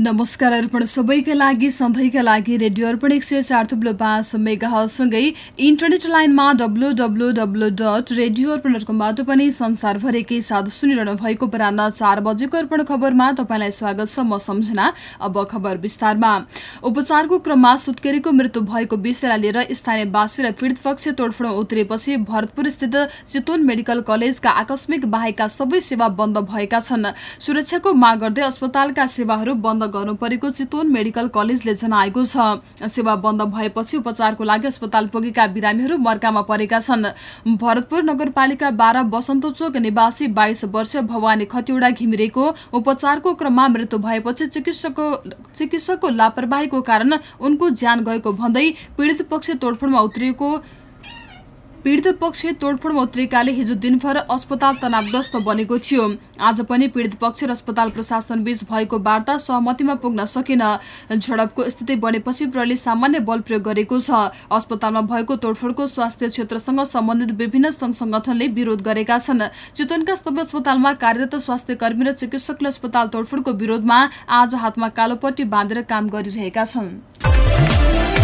नमस्कार अर्पण सबैका लागि सधैँका लागि रेडियो अर्पण एक सय चार थुप्लो पाँच मेगासँगै इन्टरनेट लाइनमा W W W dot radio Arpan dot कमबाट पनि संसारभरिकै साथ सुनिरहनु भएको पुराना चार बजेको अर्पण खबरमा तपाईँलाई स्वागत छ म सम्झना अब खबर विस्तारमा। उपचारको क्रममा सुत्केरीको मृत्यु भएको विषयलाई लिएर स्थानीयवासी र पीडित पक्ष तोडफोड उत्रेपछि भरतपुर स्थित चितवन मेडिकल कलेजका आकस्मिक बाहेकका सबै सेवा बन्द भएका छन्। सुरक्षाको माग गर्दै अस्पतालका सेवाहरू बन्द गर्नु चितवन मेडिकल कलेजले जनाएको छ। सेवा बन्द भएपछि उपचारको लागि अस्पताल पुगेका बिरामीहरू मर्कामा परेका छन्। भरतपुर नगरपालिका बाह्र बसन्त चोक निवासी बाइस वर्ष भवानी खतिवडा घिमिरेको उपचारको क्रममा मृत्यु भएपछि चिकित्सकको लापरवाहीको कारण उनको ज्यान गएको भन्दै पीडित पक्ष तोडफोडमा उत्रिएको पीडित पक्ष तोडफोडमा उत्रिएकाले हिजो दिनभर अस्पताल तनावग्रस्त बनेको थियो। आज पनि पीडित पक्ष र अस्पताल प्रशासन बीच भएको वार्ता सहमतिमा पुग्न सकेन। झडपको स्थिति बनेपछि प्रहरीले सामान्य बल प्रयोग गरेको छ। अस्पतालमा भएको तोडफोडको स्वास्थ्य क्षेत्रसँग सम्बन्धित विभिन्न संघ संगठनले विरोध गरेका छन्। चितवनका सबै अस्पतालमा कार्यरत स्वास्थ्य कर्मी र चिकित्सकले अस्पताल तोडफोडको विरोधमा आज हातमा कालोपट्टि बाँधेर काम गरिरहेका छन्।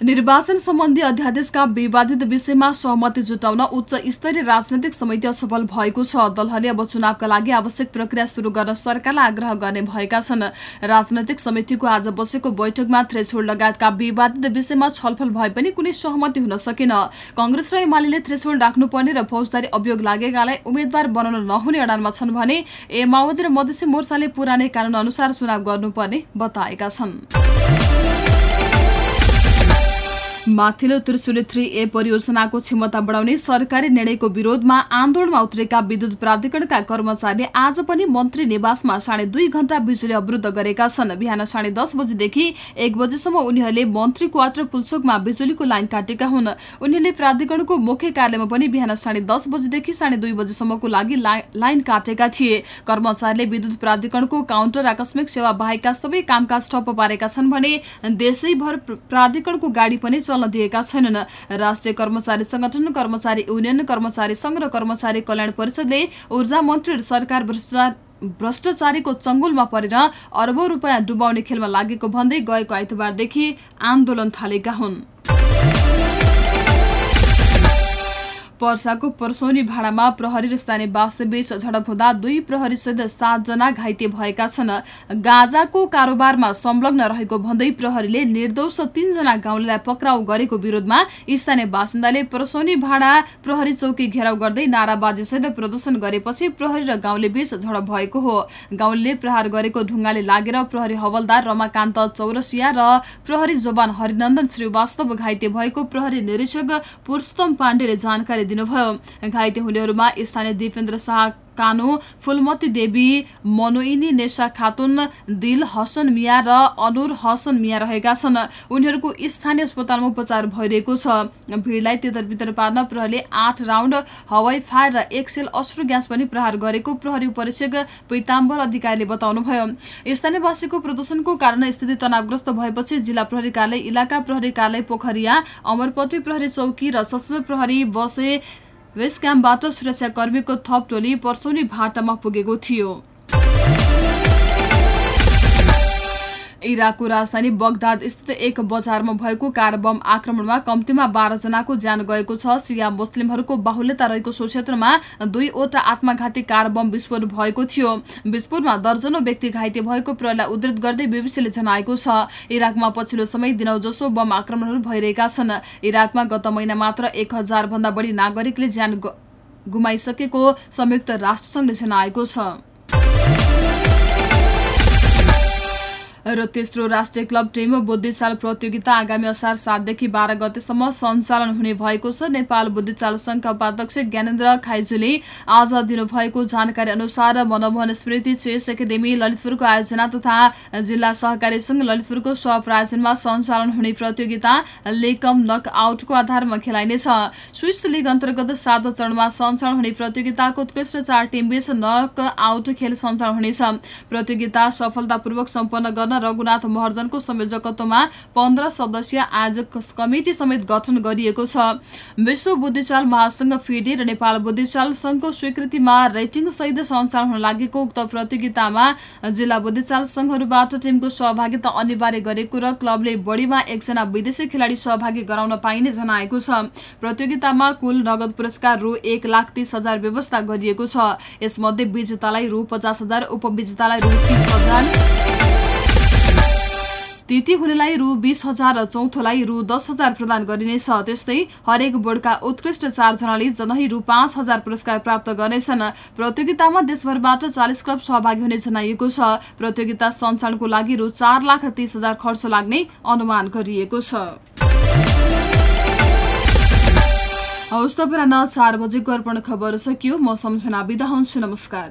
निर्वाचन सम्बन्धी अध्यादेशका विवादित विषयमा सहमति जुटाउन उच्च स्तरीय राजनैतिक समिति असफल भएको छ। दलहरूले अब चुनावका लागि आवश्यक प्रक्रिया शुरू गर्न सरकारलाई आग्रह गर्ने भएका छन्। राजनैतिक समितिको आज बसेको बैठकमा थ्रेसोल्ड लगायतका विवादित विषयमा छलफल भए पनि कुनै सहमति हुन सकेन। कंग्रेस र एमाले थ्रेसोल्ड राख्नुपर्ने र फौजदारी अभियोग लागेकालाई उम्मेद्वार बनाउन नहुने अडानमा छन् भने ए माओवादी र मधेसी मोर्चाले पुरानै कानून अनुसार चुनाव गर्नुपर्ने बताएका छन्। माथिल्लो त्रिशुली थ्री ए परियोजनाको क्षमता बढाउने सरकारी निर्णयको विरोधमा आन्दोलनमा उत्रेका विद्युत प्राधिकरणका कर्मचारीले आज पनि मन्त्री निवासमा साढे दुई घण्टा बिजुली अवरुद्ध गरेका छन्। बिहान साढे दस बजेदेखि एक बजेसम्म उनीहरूले मन्त्री क्वार्टर पुल्चोकमा बिजुलीको लाइन काटेका हुन्। उनीहरूले प्राधिकरणको मुख्य कार्यालयमा पनि बिहान साढे दस बजेदेखि साढे दुई बजेसम्मको लागि लाइन काटेका थिए। कर्मचारीले विद्युत प्राधिकरणको काउन्टर आकस्मिक सेवा बाहेकका सबै कामकाज ठप्प पारेका छन् भने देशैभर प्राधिकरणको गाडी पनि चल्न दिएका छैनन्। राष्ट्रिय कर्मचारी संगठन कर्मचारी युनियन कर्मचारी संघ र कर्मचारी कल्याण परिषदले ऊर्जा मन्त्री र सरकार भ्रष्टाचार भ्रष्टाचारीको चङ्गुलमा परेर अरबौं रुपियाँ डुबाउने खेलमा लागेको भन्दै गएको आइतबारदेखि आन्दोलन थालेका हुन्। पर्साको पर्सौनी भाडामा प्रहरी र स्थानीय बासबीच झडप हुँदा दुई प्रहरी सहित सातजना घाइते भएका छन्। गाजाको कारोबारमा संलग्न रहेको भन्दै प्रहरीले निर्दोष तीनजना गाउँलेलाई पक्राउ गरेको विरोधमा स्थानीय बासिन्दाले पर्सौनी भाडा प्रहरी चौकी घेराउ गर्दै नाराबाजीसहित प्रदर्शन गरेपछि प्रहरी र गाउँले बीच झडप भएको हो। गाउँले प्रहार गरेको ढुङ्गाले लागेर प्रहरी हवलदार रमाकान्त चौरसिया र प्रहरी जवान हरिनन्दन श्रीवास्तव घाइते भएको प्रहरी निरीक्षक पुरुषोत्तम पाण्डेले जानकारी दिनुभयो। घाइते हुनेहरूमा स्थानीय दिपेन्द्र शाह कानु फुलमती देवी मनोइनी नेसा खातुन दिल हसन मिया र अनुर हसन मिया रहेका छन्। उनीहरूको स्थानीय अस्पतालमा उपचार भइरहेको छ। भिडलाई तितर पार्न प्रहरीले आठ राउन्ड हवाई फायर र एक सेल अश्रु ग्यास पनि प्रहार गरेको प्रहरी उपरीक्षक पैताम्बर अधिकारीले बताउनुभयो। स्थानीयवासीको प्रदर्शनको कारण स्थिति तनावग्रस्त भएपछि जिल्ला प्रहरी कार्यालय इलाका प्रहरी कार्यालय पोखरिया अमरपट्टी प्रहरी चौकी र सशस्त्र प्रहरी बसे वेस्ट क्याम्पबाट सुरक्षाकर्मीको थप टोली पर्सौनी भाटामा पुगेको थियो। इराकको राजधानी बगदाद स्थित एक बजारमा भएको कार बम आक्रमणमा कम्तीमा बाह्रजनाको ज्यान गएको छ। सिया मुस्लिमहरूको बाहुल्यता रहेको सो क्षेत्रमा दुईवटा आत्मघाती कार बम विस्फोट भएको थियो। विस्फोटमा दर्जनौ व्यक्ति घाइते भएको प्रहरीलाई उद्धृत गर्दै बीबीसीले जनाएको छ। इराकमा पछिल्लो समय दिनौ जसो बम आक्रमणहरू भइरहेका छन्। इराकमा गत महिना मात्र एक हजार भन्दा बढी नागरिकले ज्यान गुमाइसकेको संयुक्त राष्ट्रसङ्घले जनाएको छ। र तेस्रो राष्ट्रिय क्लब टिम बुद्धिचाल प्रतियोगिता आगामी असार सातदेखि बाह्र गतेसम्म सञ्चालन हुने भएको छ। नेपाल बुद्धिचाल संघका उपाध्यक्ष ज्ञानेन्द्र खाइजुले आज दिनुभएको जानकारी अनुसार मनमोहन स्मृति चेस एकाडेमी ललितपुरको आयोजना तथा जिल्ला सहकारी संघ ललितपुरको स्वप्रायोजनमा सञ्चालन हुने प्रतियोगिता लेकम नक आउटको आधारमा खेलाइनेछ। स्विस लिग अन्तर्गत सात चरणमा सञ्चालन हुने प्रतियोगिताको उत्कृष्ट चार टिमबीच नक आउट खेल सञ्चालन हुनेछ। प्रतियोगिता सफलतापूर्वक सम्पन्न रघुनाथ महर्जनको संयोजकत्वमा पन्ध्र सदस्यीय आयोजक कमिटी समेत गठन गरिएको छ। विश्व बुद्धिचाल महासंघ फिडे र नेपाल बुद्धिचाल संघको स्वीकृतिमा रेटिङ सहित सञ्चालन हुन लागेको उक्त प्रतियोगितामा जिल्ला बुद्धिचाल संघहरूबाट टिमको सहभागिता अनिवार्य गरेको र क्लबले बढीमा एकजना विदेशी खेलाडी सहभागी गराउन पाइने जनाएको छ। प्रतियोगितामा कुल नगद पुरस्कार रु एक लाख तीस हजार व्यवस्था गरिएको छ। यसमध्ये विजेतालाई रु पचास हजार उपविजेतालाई रु तीस हजार। तृतीय हुनेलाई रु बिस हजार चौथोलाई रु दस हजार प्रदान गरिनेछ। त्यस्तै हरेक बोर्डका उत्कृष्ट चारजनाले जनही रु पाँच हजार पुरस्कार प्राप्त गर्नेछन्। प्रतियोगितामा देशभरबाट चालिस क्लब सहभागी हुने जनाइएको छ। प्रतियोगिता सञ्चालनको लागि रु चार लाख तीस हजार खर्च लाग्ने अनुमान गरिएको छ। हौस् त चार बजेको अर्पण खबर सकियो। म सम्झना बिदा हुन्छु। नमस्कार।